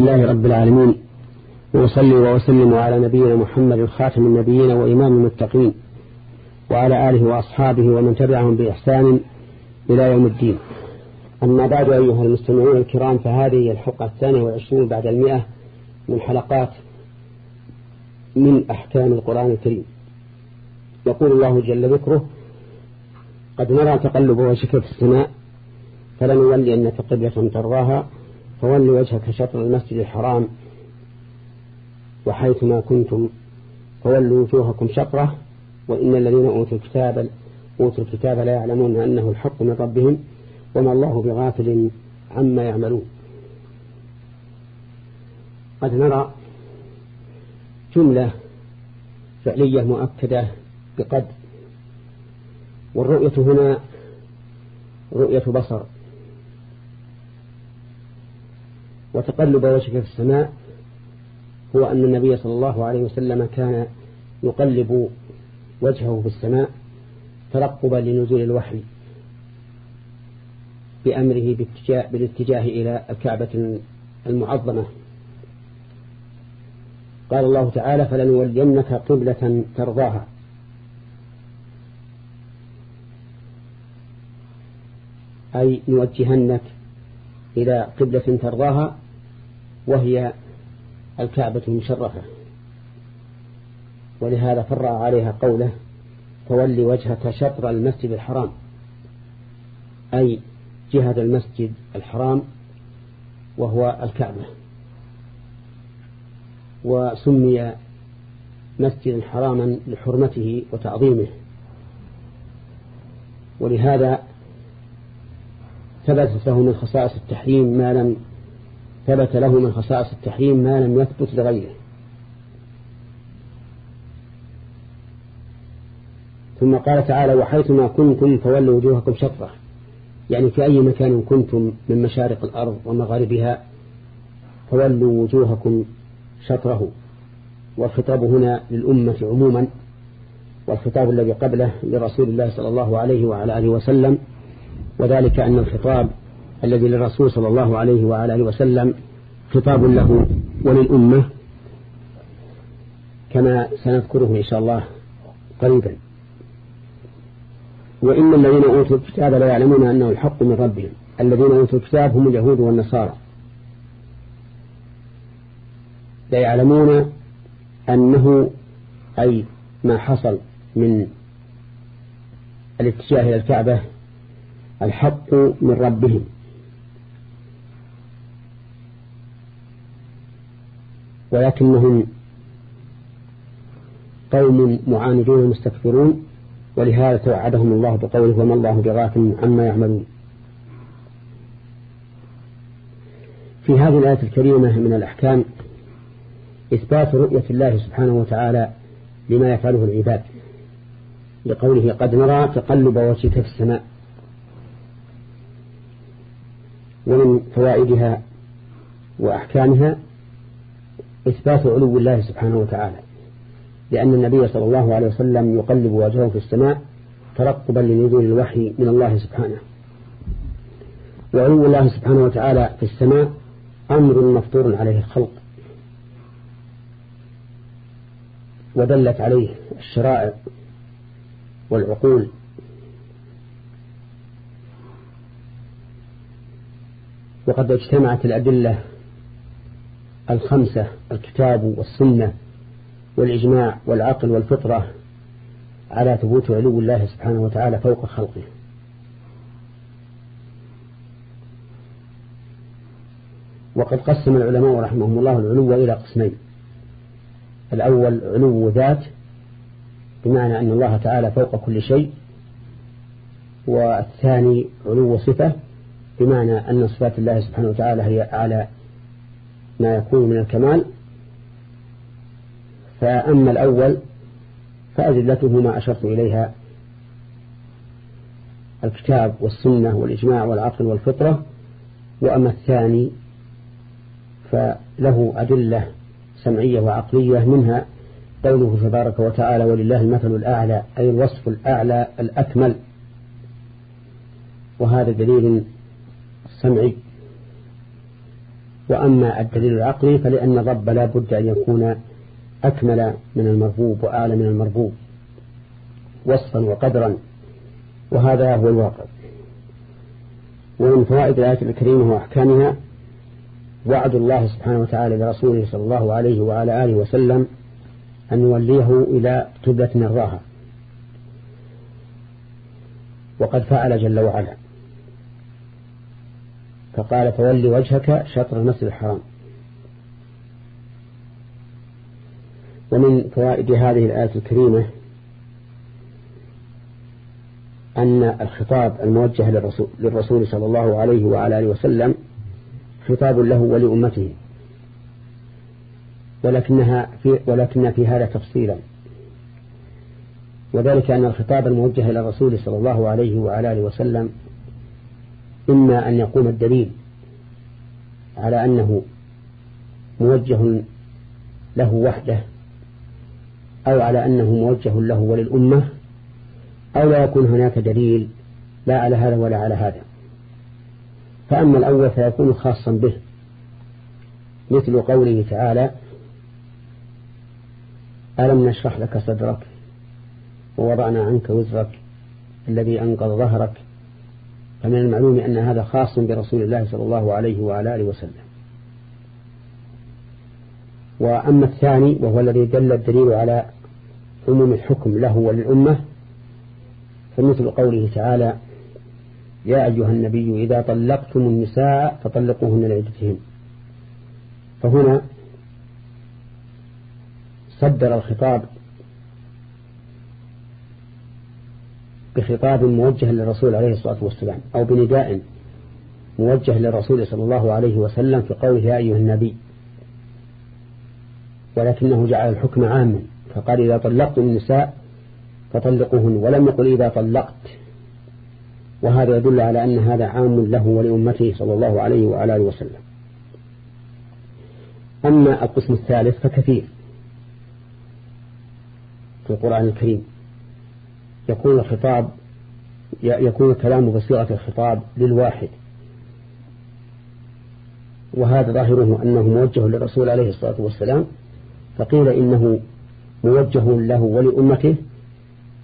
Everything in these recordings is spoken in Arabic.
الله رب العالمين. وأصلي وأسلم على نبينا محمد خاتم النبيين وإمام المتقين وعلى آله وأصحابه ومن تبعهم بإحسان إلى يوم الدين. أما بعد أيها المستمعون الكرام فهذه هي الحلقة الثانية والعشرون بعد المئة من حلقات من أحكام القرآن الكريم. يقول الله جل ذكره قد نرى تقلب وجهك في السماء فلنولي قبلة ترضاها فول وجهك شطر المسجد الحرام وحيثما كنتم فولوا وجوهكم شطرة وإن الذين أوتوا الكتاب أوتوا الكتاب لا يعلمون أنه الحق من ربهم وما الله بغافل عما يعملون. قد نرى جملة فعلية مؤكدة بقد والرؤية هنا رؤية بصر. وتقلب وجهك في السماء هو أن النبي صلى الله عليه وسلم كان يقلب وجهه في السماء ترقبا لنزول الوحي بأمره بالاتجاه إلى الكعبة المعظمة. قال الله تعالى فلنولينك قبلة ترضاها. أي نوجهنك إلى قبلة ترضاها وهي الكعبة المشرفة. ولهذا فرع عليها قوله فولي وجهك شطر المسجد الحرام. أي جهة المسجد الحرام وهو الكعبة. وسمي مسجدا حراما لحرمته وتعظيمه. ولهذا ثبتت له من خصائص التحريم ما لم ثبت له من خصائص التحريم ما لم يثبت لغيره. ثم قال تعالى وحيثما كنتم فولوا وجوهكم شطرة. يعني في أي مكان كنتم من مشارق الأرض ومغاربها فولوا وجوهكم شطره. والخطاب هنا للأمة عموما والخطاب الذي قبله لرسول الله صلى الله عليه وعلى آله وسلم وذلك أن الخطاب الذي للرسول صلى الله عليه وعلى آله وسلم خطاب له وللأمة كما سنذكره إن شاء الله قريبا. وإن الذين أوتوا الكتاب لا يعلمون أنه الحق من ربهم. الذين أوتوا الكتاب هم اليهود والنصارى. لا يعلمون أنه أي ما حصل من الاتجاه إلى الكعبة الحق من ربهم. ولكنهم قوم معاندون مستكبرون ولهذا توعدهم الله بقوله وما الله بغافل عما يعملون. في هذه الآية الكريمة من الأحكام إثبات رؤية الله سبحانه وتعالى لما يفعله العباد لقوله قد نرى تقلب وجهك في السماء. ومن فوائدها وأحكامها إثبات علو الله سبحانه وتعالى. لأن النبي صلى الله عليه وسلم يقلب وجهه في السماء ترقبا لنزول الوحي من الله سبحانه. وعلو الله سبحانه وتعالى في السماء أمر مفطور عليه الخلق. ودلت عليه الشرائع والعقول. وقد اجتمعت الأدلة الخمسة الكتاب والسنة والإجماع والعقل والفطرة على ثبوت علو الله سبحانه وتعالى فوق خلقه. وقد قسم العلماء رحمهم الله العلو إلى قسمين. الأول علو ذات بمعنى أن الله تعالى فوق كل شيء. والثاني علو صفة بمعنى أن صفات الله سبحانه وتعالى هي أعلى ما يكون من الكمال. فأما الأول فأدلته ما أشرت إليها. الكتاب والسنة والإجماع والعقل والفطرة. وأما الثاني فله أدلة سمعية وعقلية منها قوله تبارك وتعالى ولله المثل الأعلى أي الوصف الأعلى الأكمل وهذا دليل سمعي وأما الدليل العقلي فلأن الرب لا بد أن يكون أكمل من المربوب وأعلى من المربوب وصفا وقدرا وهذا هو الواقع. ومن فوائد الآية الكريمة وأحكامها وعد الله سبحانه وتعالى لرسوله صلى الله عليه وعلى آله وسلم أن يوليه إلى قبلة نرضاها وقد فعل جل وعلا. فقال فول وجهك شطر المسجد الحرام. ومن فوائد هذه الآية الكريمة أن الخطاب الموجه للرسول, للرسول صلى الله عليه وعلى آله وسلم خطاب له ولأمته. ولكنها في ولكن في هذا تفصيلا. وذلك أن الخطاب الموجه إلى الرسول صلى الله عليه وعلى آله وسلم إما أن يقوم الدليل على أنه موجه له وحده أو على أنه موجه له وللأمة أو لا يكون هناك دليل لا على هذا ولا على هذا. فأما الأول فيكون خاصا به مثل قوله تعالى ألم نشرح لك صدرك ووضعنا عنك وزرك الذي أنقض ظهرك فمن المعلوم أن هذا خاص برسول الله صلى الله عليه وعلى آله وسلم. وأما الثاني وهو الذي دل الدليل على عموم الحكم له وللأمة فمثل قوله تعالى يا أيها النبي إذا طلقتم النساء فطلقوهن لعدتهن. فهنا صدر الخطاب بخطاب موجه للرسول عليه الصلاة والسلام أو بنداء موجه للرسول صلى الله عليه وسلم في قوله يا أيها النبي. ولكنه جعل الحكم عاما فقال إذا طلقتم النساء فطلقوهن ولم يقل إذا طلقت. وهذا يدل على أن هذا عام له ولأمته صلى الله عليه وعلى آله وسلم. أما القسم الثالث فكثير في القرآن الكريم. يكون الخطاب يكون الكلام بصيغة الخطاب للواحد. وهذا ظاهره أنه موجه للرسول عليه الصلاة والسلام فقيل إنه موجه له ولأمته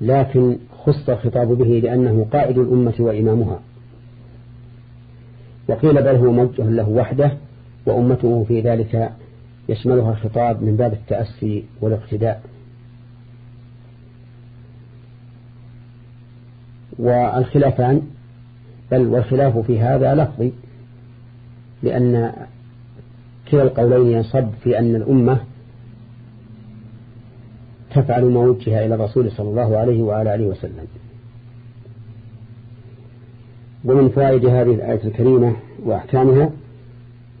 لكن خص الخطاب به لأنه قائد الأمة وإمامها. وقيل بل هو موجه له وحده وأمته في ذلك يشملها الخطاب من باب التأسي والاقتداء. والخلافان بل والخلاف في هذا لفظي لأن كلا القولين ينصب في أن الأمة تفعل ما وجه إلى الرسول صلى الله عليه وعلى آله وسلم. ومن فوائد هذه الآية الكريمة وأحكامها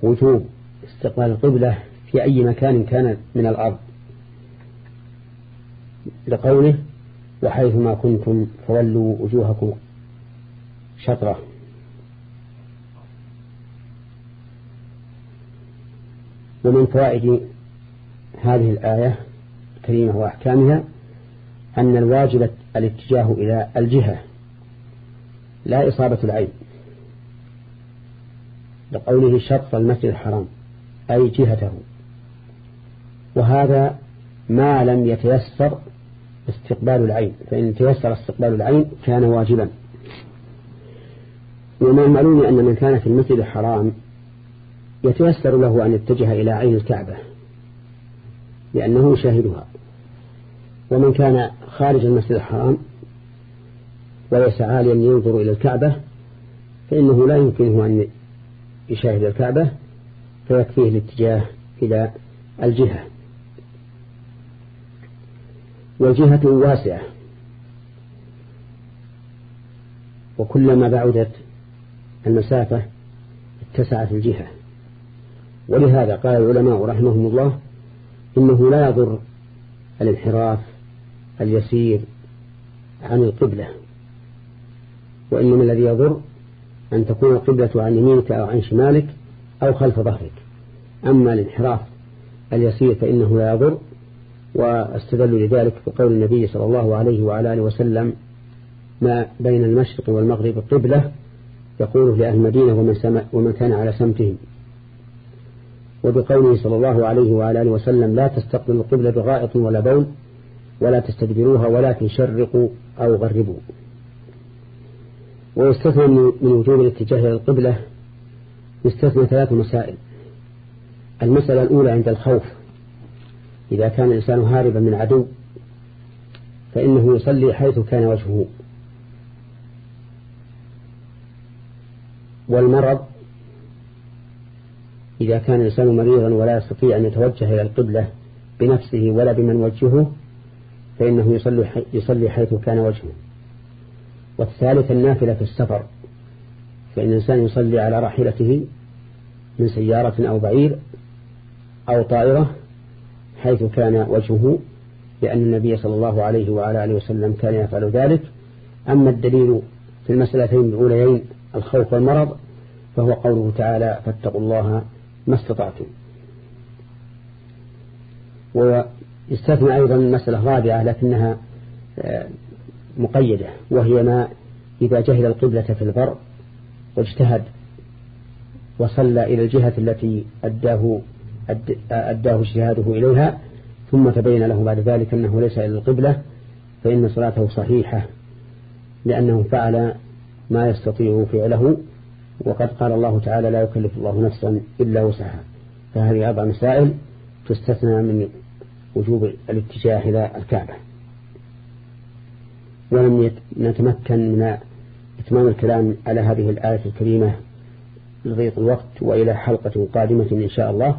وجوب استقبال القبلة في أي مكان كان من الأرض لقوله وحيثما كنتم فولوا وجوهكم شطرة. ومن فوائد هذه الآية الكريمة وأحكامها أن الواجب الاتجاه إلى الجهة لا إصابة العين لقوله شط المسجد الحرام أي جهته. وهذا ما لم يتيسر استقبال العين فإن تيسر استقبال العين كان واجبا. ومن المعلوم أن من كان في المسجد الحرام يتيسر له أن يتجه إلى عين الكعبة لأنه يشاهدها ومن كان خارج المسجد الحرام وليس عاليا ينظر إلى الكعبة فإنه لا يمكنه أن يشاهد الكعبة فيكفيه الاتجاه إلى الجهة. والجهة واسعة. وكلما بعدت المسافة اتسعت الجهة. ولهذا قال العلماء رحمهم الله إنه لا يضر الانحراف اليسير عن القبلة وإنما الذي يضر أن تكون القبلة عن يمينك أو عن شمالك أو خلف ظهرك. أما الانحراف اليسير فإنه لا يضر واستدلوا لذلك بقول النبي صلى الله عليه وعلى آله وسلم ما بين المشرق والمغرب قبلة يقول لأهل المدينة ومن, ومن كان على سمتهم. وبقوله صلى الله عليه وعلى آله وسلم لا تستقبلوا القبلة بغائط ولا بول ولا تستدبروها ولكن شرقوا أو غربوا. ويستثنى من وجوب الاتجاه إلى القبلة يستثنى ثلاث مسائل. المسألة الأولى عند الخوف. إذا كان الإنسان هاربا من عدو فإنه يصلي حيث كان وجهه. والمرض إذا كان الإنسان مريضا ولا يستطيع أن يتوجه إلى القبلة بنفسه ولا بمن وجهه فإنه يصلي, يصلي حيث كان وجهه. والثالث النافلة في السفر فإن الإنسان يصلي على راحلته من سيارة أو بعير أو طائرة حيث كان وجهه لأن النبي صلى الله عليه وعلى آله وسلم كان يفعل ذلك. أما الدليل في المسألتين الأوليين الخوف والمرض فهو قوله تعالى فاتقوا الله ما استطعتم. ويستثنى أيضا مسألة رابعة لكنها آه، مقيدة وهي ما إذا جهل القبلة في البر واجتهد وصلى إلى الجهة التي أداه أداه اجتهاده إليها ثم تبين له بعد ذلك أنه ليس إلى القبلة فإن صلاته صحيحة لأنه فعل ما يستطيع فعله وقد قال الله تعالى لا يكلف الله نفسا إلا وسعها فهذه أربع مسائل تستثنى من وجوب الاتجاه إلى الكعبة. ولم نتمكن من إتمام الكلام على هذه الآية الكريمة لضيق الوقت وإلى حلقة قادمة إن شاء الله.